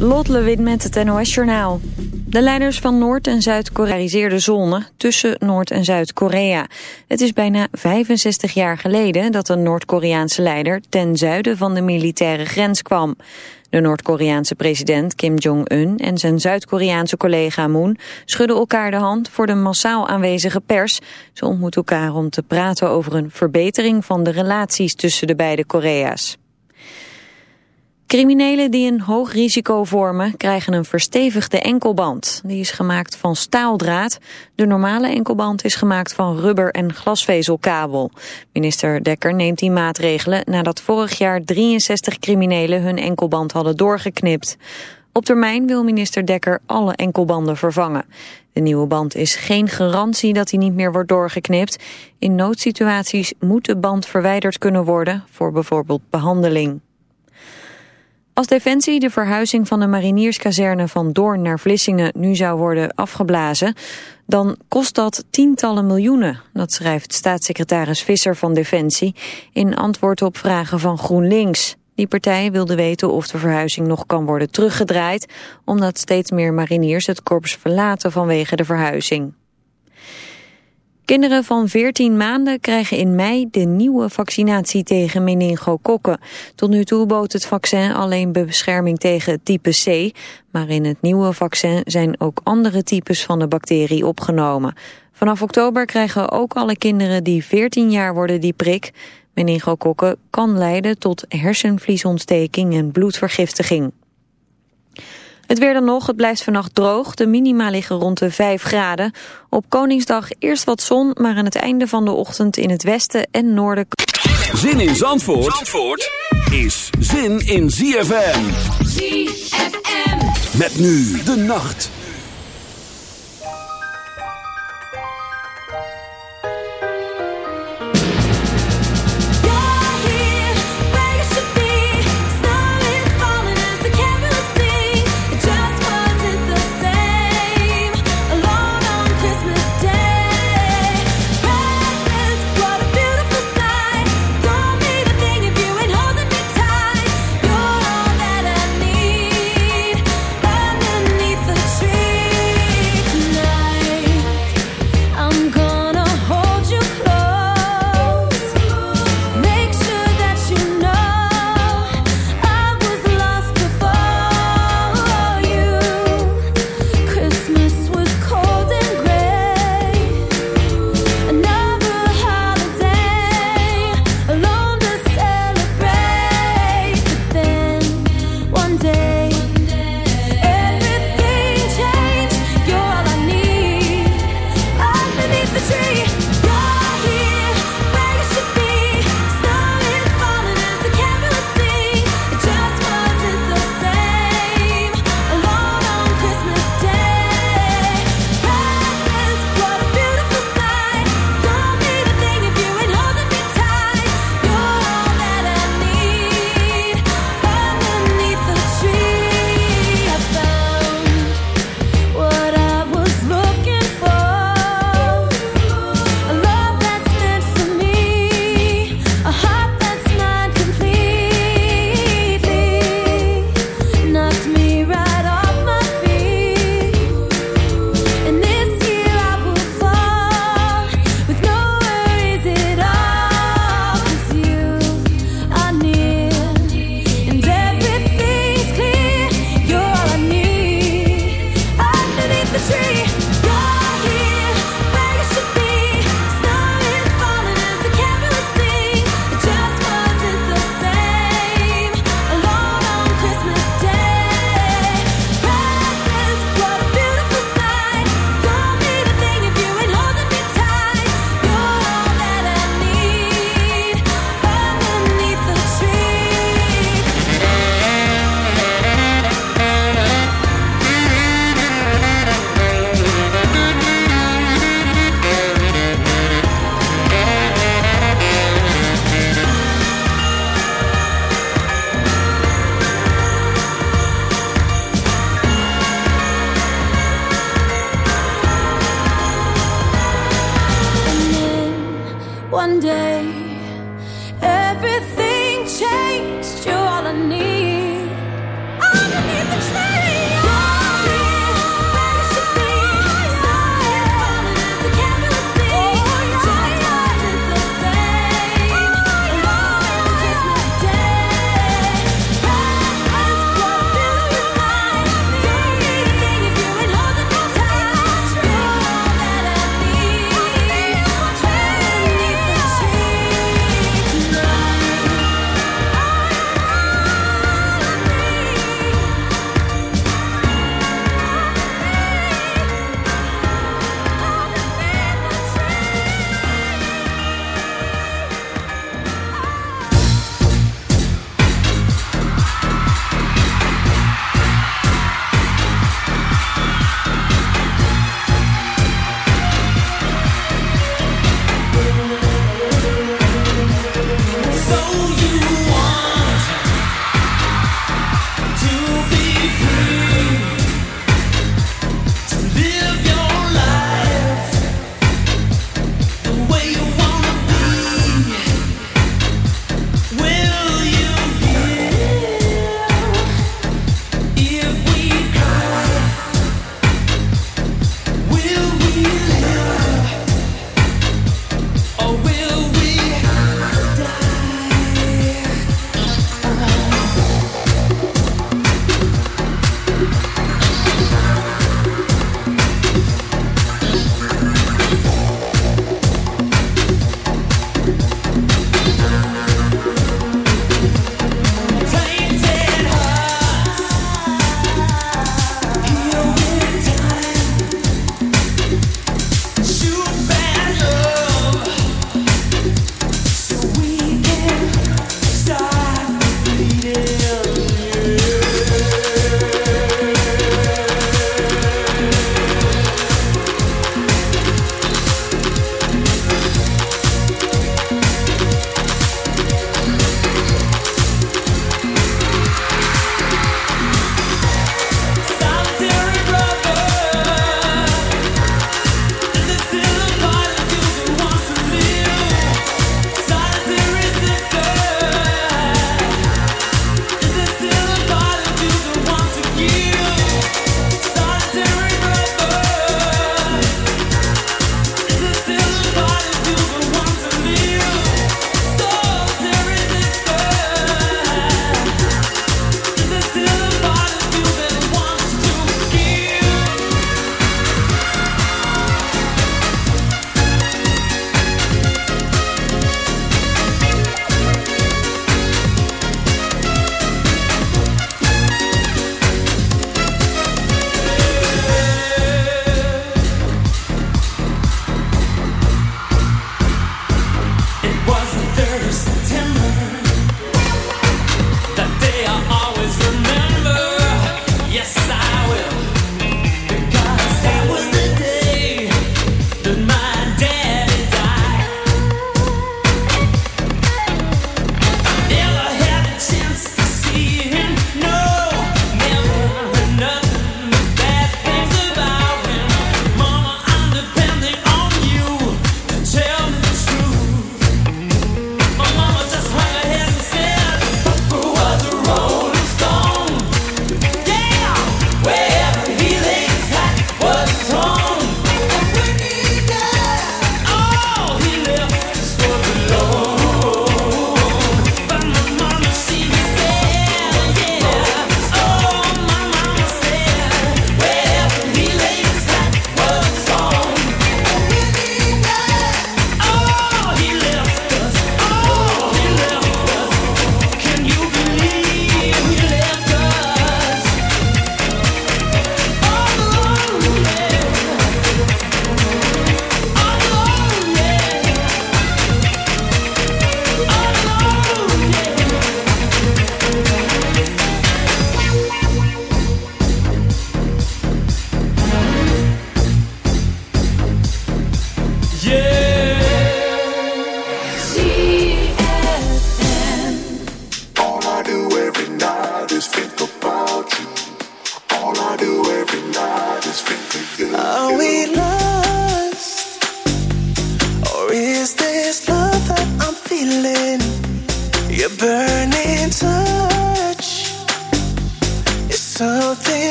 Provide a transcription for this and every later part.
Lot Lewin met het NOS Journaal. De leiders van Noord- en Zuid-Korealiseerde zone tussen Noord- en Zuid-Korea. Het is bijna 65 jaar geleden dat een Noord-Koreaanse leider ten zuiden van de militaire grens kwam. De Noord-Koreaanse president Kim Jong-un en zijn Zuid-Koreaanse collega Moon schudden elkaar de hand voor de massaal aanwezige pers. Ze ontmoeten elkaar om te praten over een verbetering van de relaties tussen de beide Korea's. Criminelen die een hoog risico vormen krijgen een verstevigde enkelband. Die is gemaakt van staaldraad. De normale enkelband is gemaakt van rubber en glasvezelkabel. Minister Dekker neemt die maatregelen nadat vorig jaar 63 criminelen hun enkelband hadden doorgeknipt. Op termijn wil minister Dekker alle enkelbanden vervangen. De nieuwe band is geen garantie dat hij niet meer wordt doorgeknipt. In noodsituaties moet de band verwijderd kunnen worden voor bijvoorbeeld behandeling. Als Defensie de verhuizing van de marinierskazerne van Doorn naar Vlissingen nu zou worden afgeblazen, dan kost dat tientallen miljoenen. Dat schrijft staatssecretaris Visser van Defensie in antwoord op vragen van GroenLinks. Die partij wilde weten of de verhuizing nog kan worden teruggedraaid, omdat steeds meer mariniers het korps verlaten vanwege de verhuizing. Kinderen van 14 maanden krijgen in mei de nieuwe vaccinatie tegen meningokokken. Tot nu toe bood het vaccin alleen bescherming tegen type C, maar in het nieuwe vaccin zijn ook andere types van de bacterie opgenomen. Vanaf oktober krijgen ook alle kinderen die 14 jaar worden die prik. Meningokokken kan leiden tot hersenvliesontsteking en bloedvergiftiging. Het weer dan nog, het blijft vannacht droog. De minima liggen rond de 5 graden. Op Koningsdag eerst wat zon, maar aan het einde van de ochtend in het westen en noorden... Zin in Zandvoort, Zandvoort is zin in ZFM. ZFM. Met nu de nacht.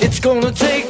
It's gonna take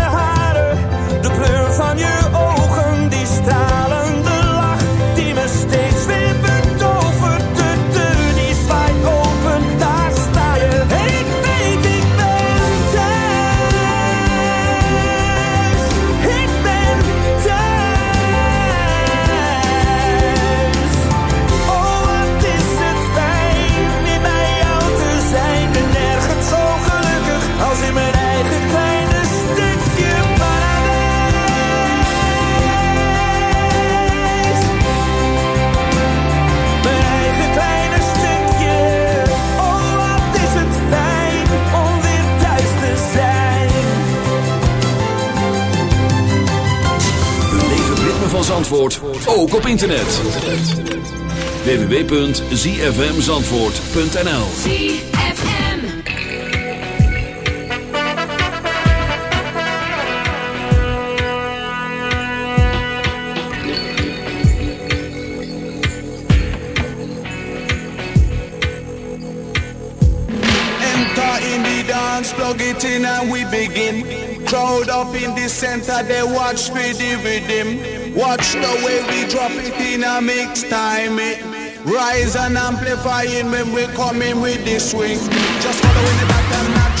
Zandvoort, ook op internet. www.zfmzandvoort.nl ZFM. Enter in the dance, plug it in and we begin. Crowd up in the center, they watch for the rhythm. Watch the way we drop it in a mix time. It rise and amplifying when we come in with the swing. Just following the pattern naturally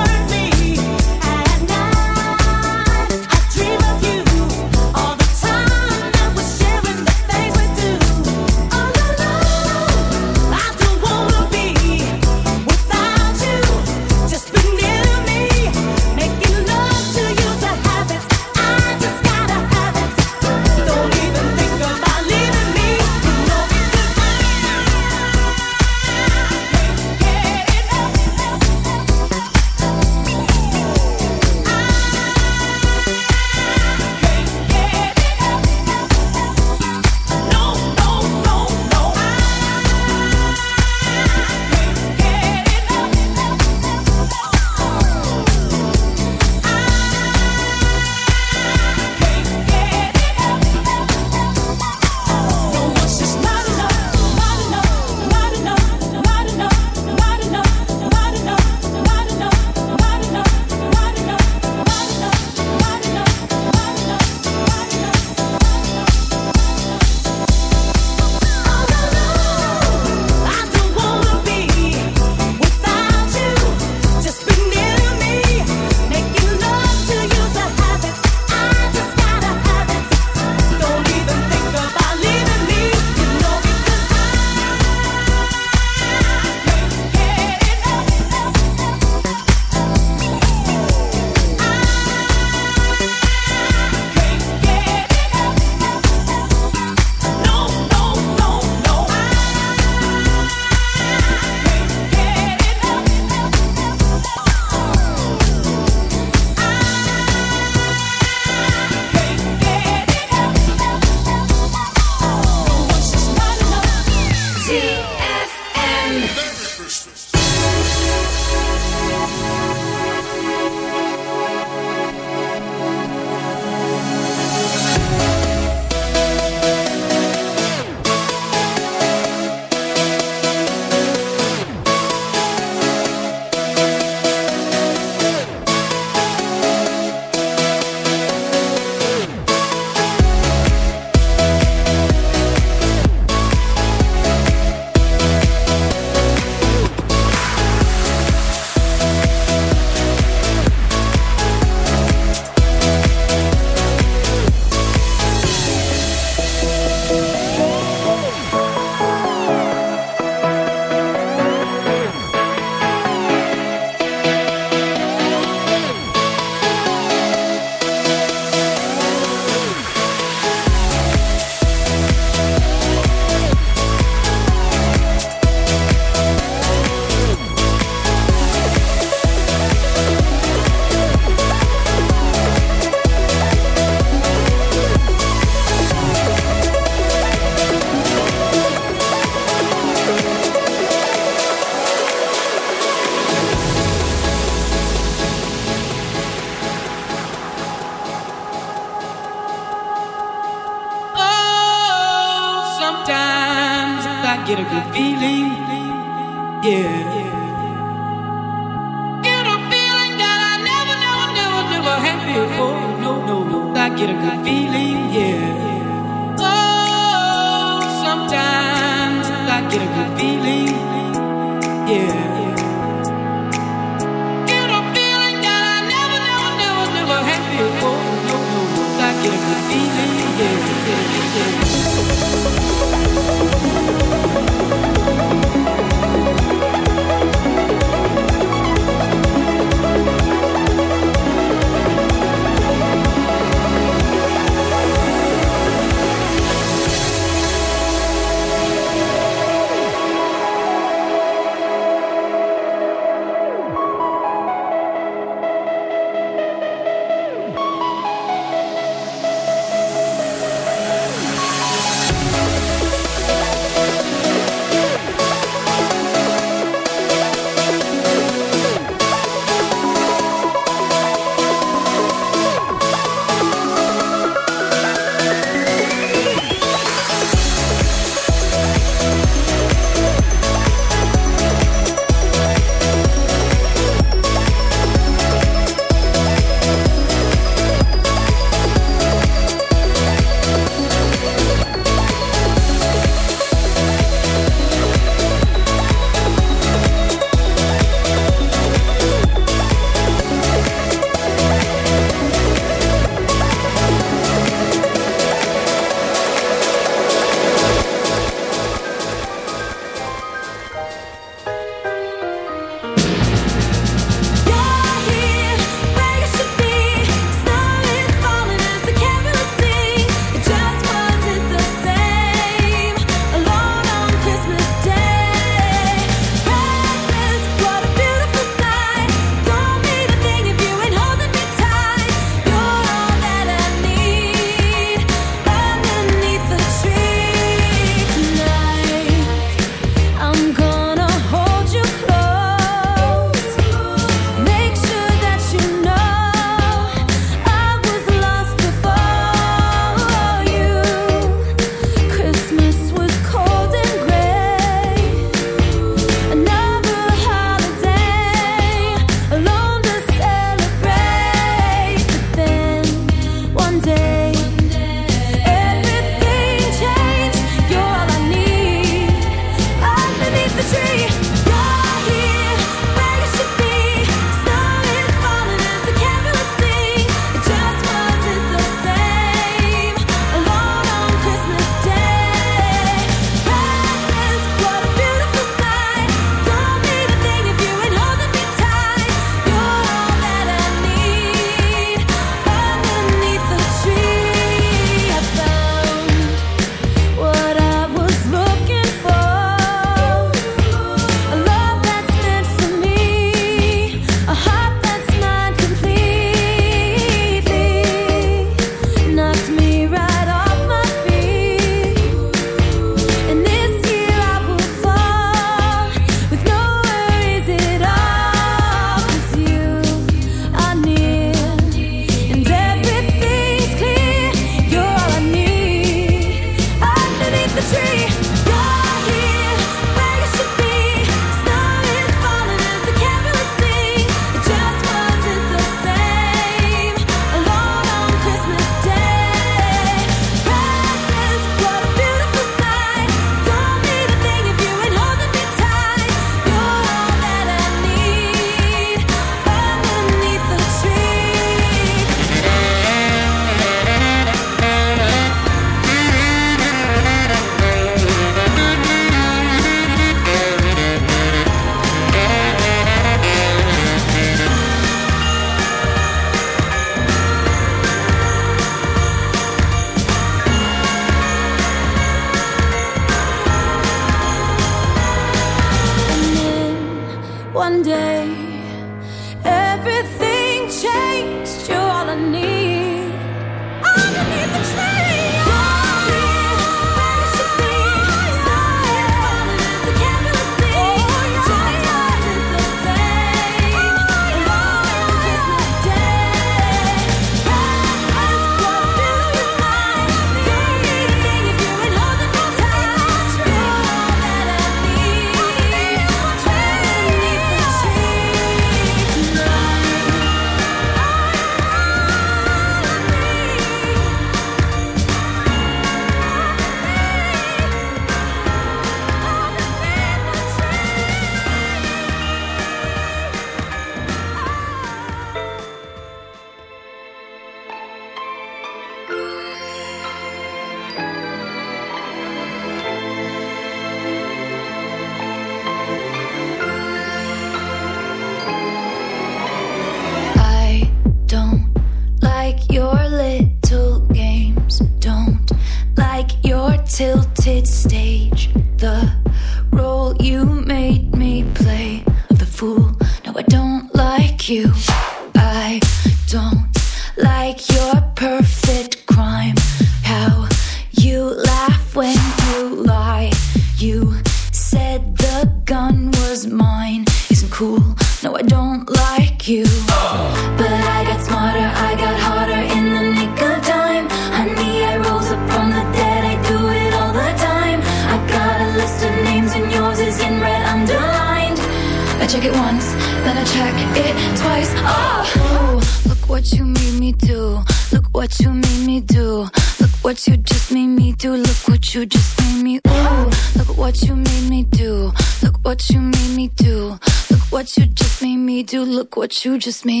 you just made.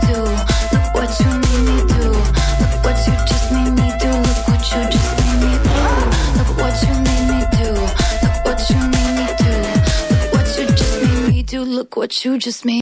do. you just made.